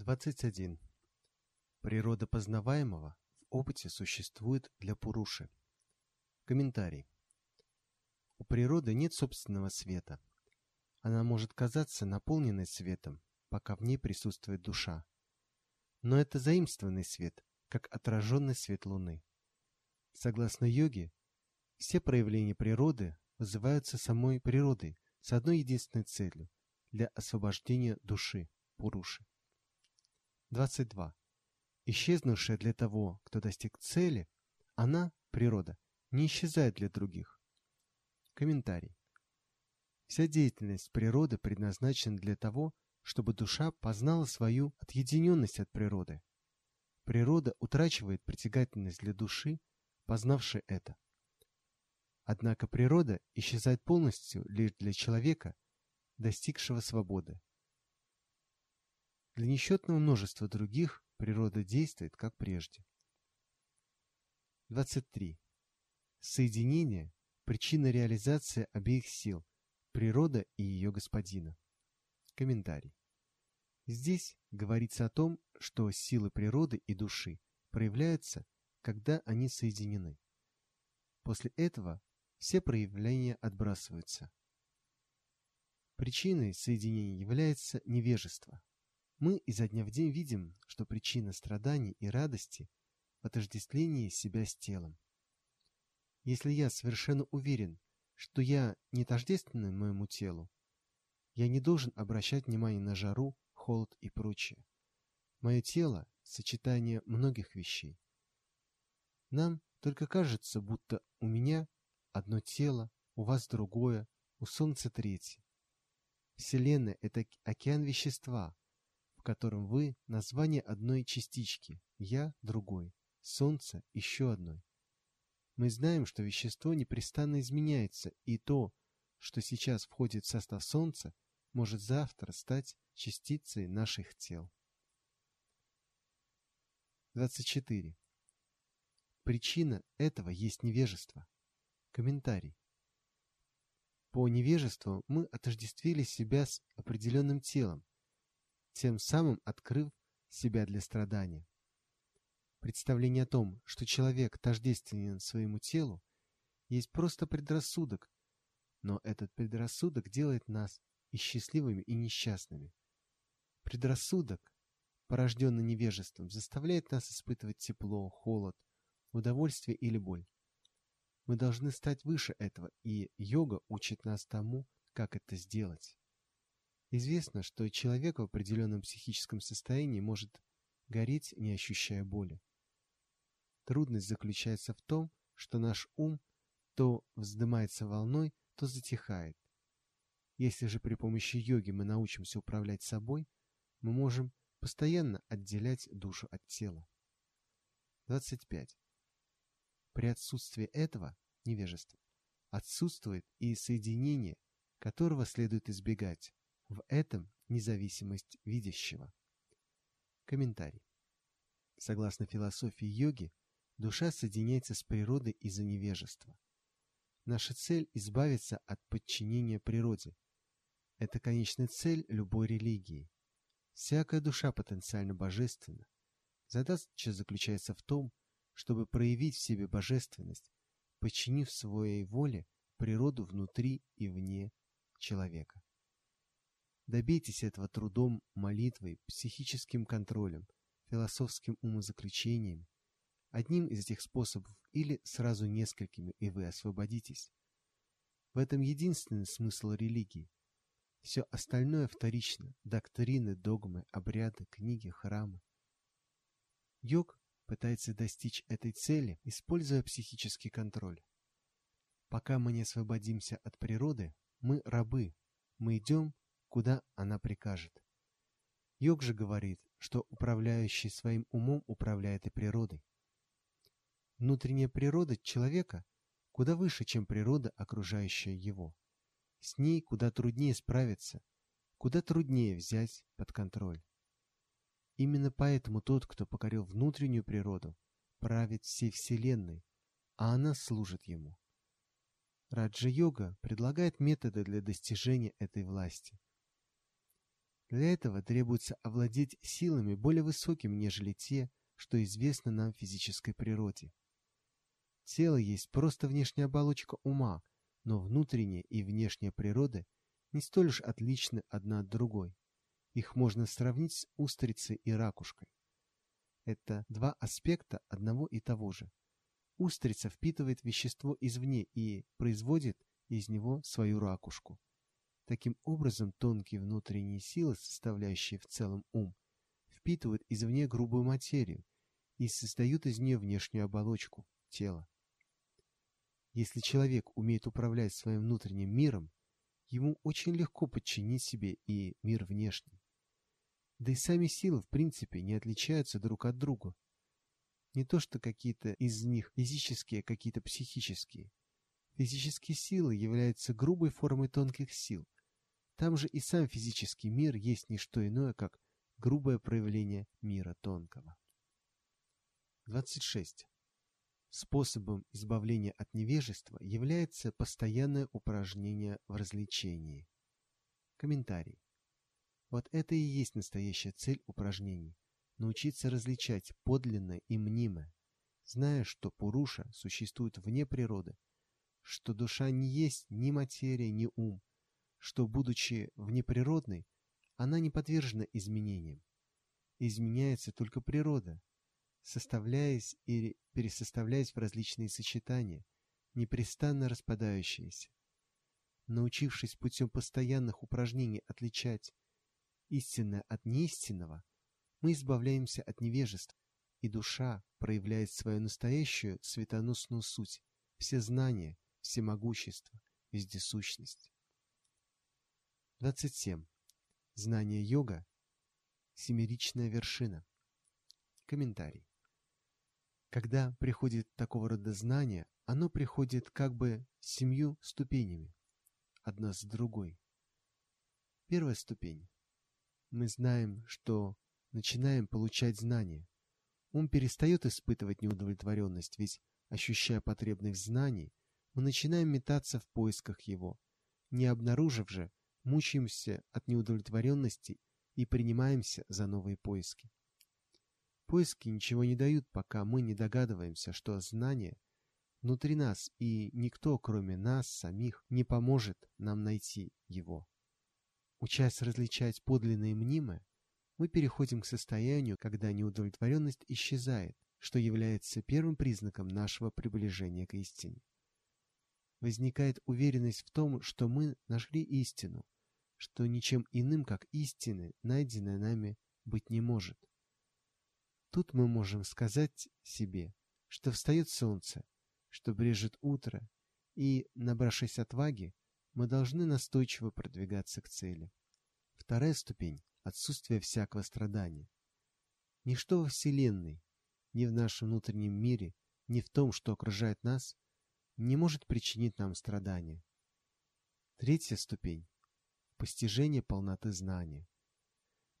21. Природа познаваемого в опыте существует для Пуруши. Комментарий. У природы нет собственного света. Она может казаться наполненной светом, пока в ней присутствует душа. Но это заимствованный свет, как отраженный свет Луны. Согласно йоге, все проявления природы вызываются самой природой с одной единственной целью – для освобождения души, Пуруши. 22. Исчезнувшая для того, кто достиг цели, она, природа, не исчезает для других. Комментарий. Вся деятельность природы предназначена для того, чтобы душа познала свою отъединенность от природы. Природа утрачивает притягательность для души, познавшей это. Однако природа исчезает полностью лишь для человека, достигшего свободы. Для несчетного множества других природа действует как прежде. 23. Соединение – причина реализации обеих сил – природа и ее господина. Комментарий. Здесь говорится о том, что силы природы и души проявляются, когда они соединены. После этого все проявления отбрасываются. Причиной соединения является невежество. Мы изо дня в день видим, что причина страданий и радости в отождествлении себя с телом. Если я совершенно уверен, что я не тождественный моему телу, я не должен обращать внимание на жару, холод и прочее. Мое тело – сочетание многих вещей. Нам только кажется, будто у меня одно тело, у вас другое, у Солнца третье. Вселенная – это океан вещества, в котором вы – название одной частички, я – другой, солнце – еще одной. Мы знаем, что вещество непрестанно изменяется, и то, что сейчас входит в состав Солнца, может завтра стать частицей наших тел. 24. Причина этого есть невежество. Комментарий. По невежеству мы отождествили себя с определенным телом, тем самым открыв себя для страдания. Представление о том, что человек тождественен своему телу, есть просто предрассудок, но этот предрассудок делает нас и счастливыми, и несчастными. Предрассудок, порожденный невежеством, заставляет нас испытывать тепло, холод, удовольствие или боль. Мы должны стать выше этого, и йога учит нас тому, как это сделать. Известно, что человек в определенном психическом состоянии может гореть, не ощущая боли. Трудность заключается в том, что наш ум то вздымается волной, то затихает. Если же при помощи йоги мы научимся управлять собой, мы можем постоянно отделять душу от тела. 25. При отсутствии этого, невежества, отсутствует и соединение, которого следует избегать. В этом независимость видящего. Комментарий. Согласно философии йоги, душа соединяется с природой из-за невежества. Наша цель – избавиться от подчинения природе. Это конечная цель любой религии. Всякая душа потенциально божественна. Задача заключается в том, чтобы проявить в себе божественность, подчинив своей воле природу внутри и вне человека. Добейтесь этого трудом, молитвой, психическим контролем, философским умозаключением. Одним из этих способов или сразу несколькими, и вы освободитесь. В этом единственный смысл религии. Все остальное вторично – доктрины, догмы, обряды, книги, храмы. Йог пытается достичь этой цели, используя психический контроль. Пока мы не освободимся от природы, мы рабы, мы идем куда она прикажет. Йог же говорит, что управляющий своим умом управляет и природой. Внутренняя природа человека куда выше, чем природа, окружающая его. С ней куда труднее справиться, куда труднее взять под контроль. Именно поэтому тот, кто покорил внутреннюю природу, правит всей Вселенной, а она служит ему. Раджа-йога предлагает методы для достижения этой власти – Для этого требуется овладеть силами более высокими, нежели те, что известно нам в физической природе. Тело есть просто внешняя оболочка ума, но внутренняя и внешняя природа не столь уж отличны одна от другой. Их можно сравнить с устрицей и ракушкой. Это два аспекта одного и того же. Устрица впитывает вещество извне и производит из него свою ракушку. Таким образом, тонкие внутренние силы, составляющие в целом ум, впитывают извне грубую материю и создают из нее внешнюю оболочку – тело. Если человек умеет управлять своим внутренним миром, ему очень легко подчинить себе и мир внешний. Да и сами силы в принципе не отличаются друг от друга. Не то что какие-то из них физические, а какие-то психические. Физические силы являются грубой формой тонких сил. Там же и сам физический мир есть не что иное, как грубое проявление мира тонкого. 26. Способом избавления от невежества является постоянное упражнение в развлечении. Комментарий. Вот это и есть настоящая цель упражнений – научиться различать подлинное и мнимое, зная, что Пуруша существует вне природы, что душа не есть ни материя, ни ум, что, будучи внеприродной, она не подвержена изменениям. Изменяется только природа, составляясь и пересоставляясь в различные сочетания, непрестанно распадающиеся. Научившись путем постоянных упражнений отличать истинное от неистинного, мы избавляемся от невежества, и душа проявляет свою настоящую светоносную суть, все знания, всемогущество, вездесущность. 27. Знание йога – семеричная вершина. Комментарий. Когда приходит такого рода знание, оно приходит как бы семью ступенями, одна с другой. Первая ступень. Мы знаем, что начинаем получать знания. Ум перестает испытывать неудовлетворенность, ведь, ощущая потребность знаний, мы начинаем метаться в поисках его. Не обнаружив же, мучаемся от неудовлетворенности и принимаемся за новые поиски. Поиски ничего не дают, пока мы не догадываемся, что знание внутри нас, и никто, кроме нас самих, не поможет нам найти его. Учась различать подлинное и мнимое, мы переходим к состоянию, когда неудовлетворенность исчезает, что является первым признаком нашего приближения к истине. Возникает уверенность в том, что мы нашли истину, что ничем иным, как истины, найденной нами, быть не может. Тут мы можем сказать себе, что встает солнце, что брежет утро, и, набравшись отваги, мы должны настойчиво продвигаться к цели. Вторая ступень – отсутствие всякого страдания. Ничто во Вселенной, ни в нашем внутреннем мире, ни в том, что окружает нас, не может причинить нам страдания. Третья ступень – постижение полноты знания.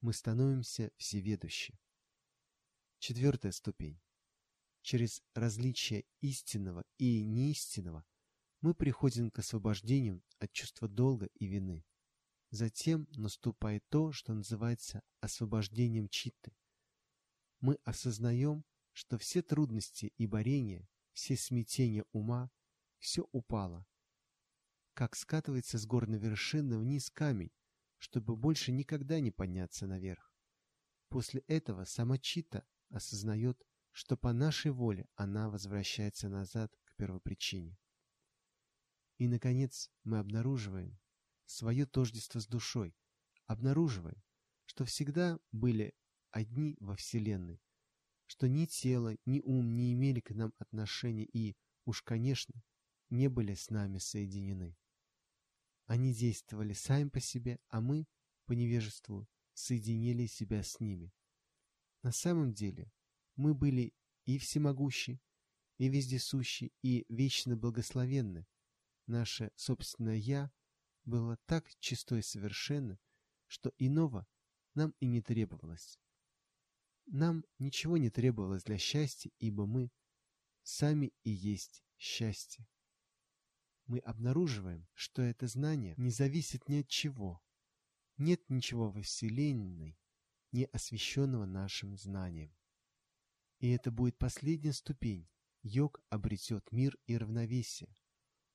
Мы становимся всеведущи. Четвертая ступень. Через различие истинного и неистинного мы приходим к освобождению от чувства долга и вины. Затем наступает то, что называется освобождением читты. Мы осознаем, что все трудности и борения, все смятения ума, все упало. Как скатывается с горной вершины вниз камень, чтобы больше никогда не подняться наверх. После этого сама чита осознает, что по нашей воле она возвращается назад к первопричине. И, наконец, мы обнаруживаем свое тождество с душой, обнаруживаем, что всегда были одни во Вселенной, что ни тело, ни ум не имели к нам отношения и, уж, конечно, не были с нами соединены. Они действовали сами по себе, а мы, по невежеству, соединили себя с ними. На самом деле мы были и всемогущи, и вездесущи, и вечно благословенны. Наше собственное «я» было так чисто и совершенно, что иного нам и не требовалось. Нам ничего не требовалось для счастья, ибо мы сами и есть счастье. Мы обнаруживаем, что это знание не зависит ни от чего, Нет ничего во Вселенной, не освященного нашим знанием. И это будет последняя ступень. Йог обретет мир и равновесие.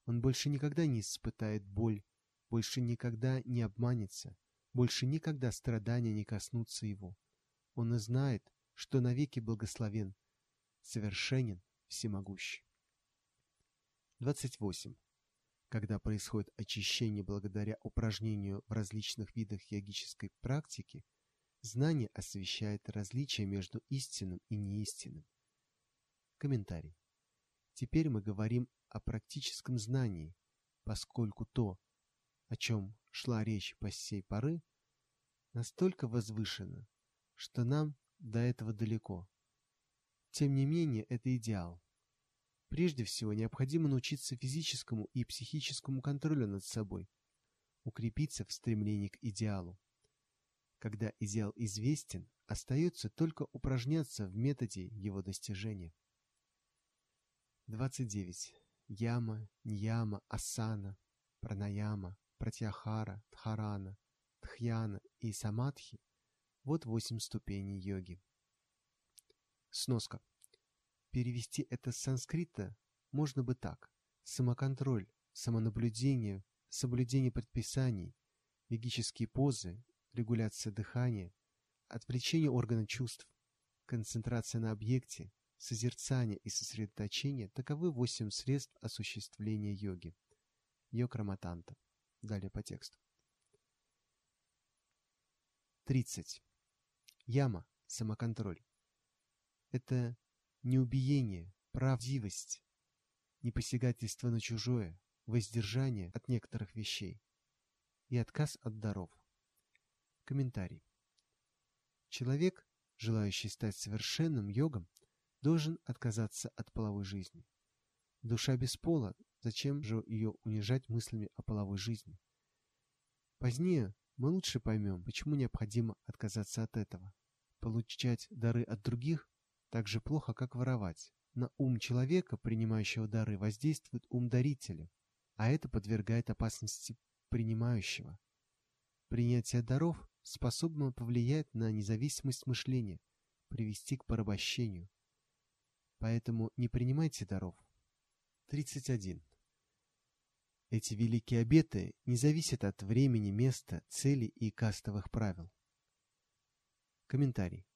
Он больше никогда не испытает боль, больше никогда не обманется, больше никогда страдания не коснутся его. Он и знает, что навеки благословен, совершенен, всемогущий. 28. Когда происходит очищение благодаря упражнению в различных видах йогической практики, знание освещает различия между истинным и неистинным. Комментарий. Теперь мы говорим о практическом знании, поскольку то, о чем шла речь по сей поры, настолько возвышено, что нам до этого далеко. Тем не менее, это идеал. Прежде всего, необходимо научиться физическому и психическому контролю над собой, укрепиться в стремлении к идеалу. Когда идеал известен, остается только упражняться в методе его достижения. 29. Яма, ньяма, асана, пранаяма, пратьяхара, дхарана, тхьяна и самадхи – вот восемь ступеней йоги. Сноска. Перевести это с санскрита можно бы так. Самоконтроль, самонаблюдение, соблюдение предписаний, йогические позы, регуляция дыхания, отвлечение органа чувств, концентрация на объекте, созерцание и сосредоточение – таковы восемь средств осуществления йоги. Йокраматанта. Далее по тексту. 30. Яма – самоконтроль. Это не убиение, правдивость, не посягательство на чужое, воздержание от некоторых вещей и отказ от даров. Комментарий. Человек, желающий стать совершенным йогом, должен отказаться от половой жизни. Душа без пола, зачем же ее унижать мыслями о половой жизни? Позднее мы лучше поймем, почему необходимо отказаться от этого. Получать дары от других так же плохо, как воровать. На ум человека, принимающего дары, воздействует ум дарителя, а это подвергает опасности принимающего. Принятие даров способно повлиять на независимость мышления, привести к порабощению. Поэтому не принимайте даров. 31. Эти великие обеты не зависят от времени, места, цели и кастовых правил. Комментарий.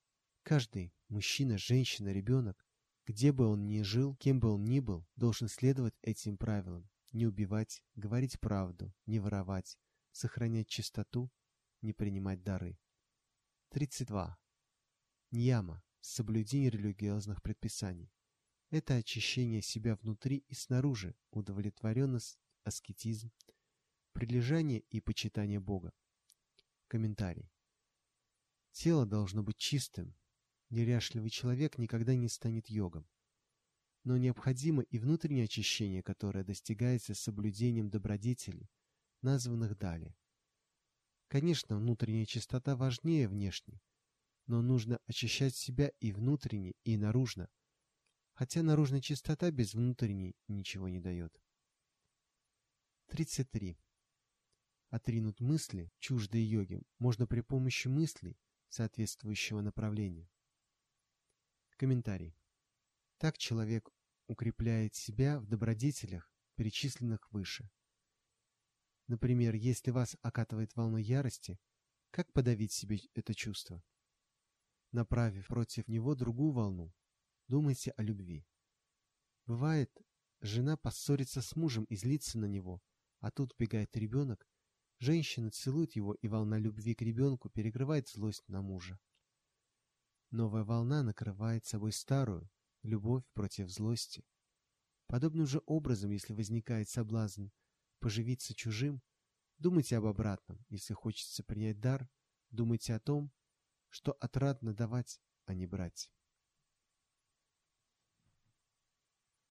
Каждый, мужчина, женщина, ребенок, где бы он ни жил, кем бы он ни был, должен следовать этим правилам. Не убивать, говорить правду, не воровать, сохранять чистоту, не принимать дары. 32. Ньяма – соблюдение религиозных предписаний. Это очищение себя внутри и снаружи, удовлетворенность, аскетизм, прилежание и почитание Бога. Комментарий. Тело должно быть чистым. Неряшливый человек никогда не станет йогом. Но необходимо и внутреннее очищение, которое достигается соблюдением добродетелей, названных далее. Конечно, внутренняя чистота важнее внешней, но нужно очищать себя и внутренне, и наружно, хотя наружная чистота без внутренней ничего не дает. 33. Отринуть мысли, чуждые йоги, можно при помощи мыслей соответствующего направления. Комментарий. Так человек укрепляет себя в добродетелях, перечисленных выше. Например, если вас окатывает волна ярости, как подавить себе это чувство? Направив против него другую волну, Думайте о любви. Бывает, жена поссорится с мужем и злится на него, а тут бегает ребенок, женщина целует его, и волна любви к ребенку перекрывает злость на мужа. Новая волна накрывает собой старую, любовь против злости. Подобным же образом, если возникает соблазн поживиться чужим, думайте об обратном. Если хочется принять дар, думайте о том, что отрадно давать, а не брать.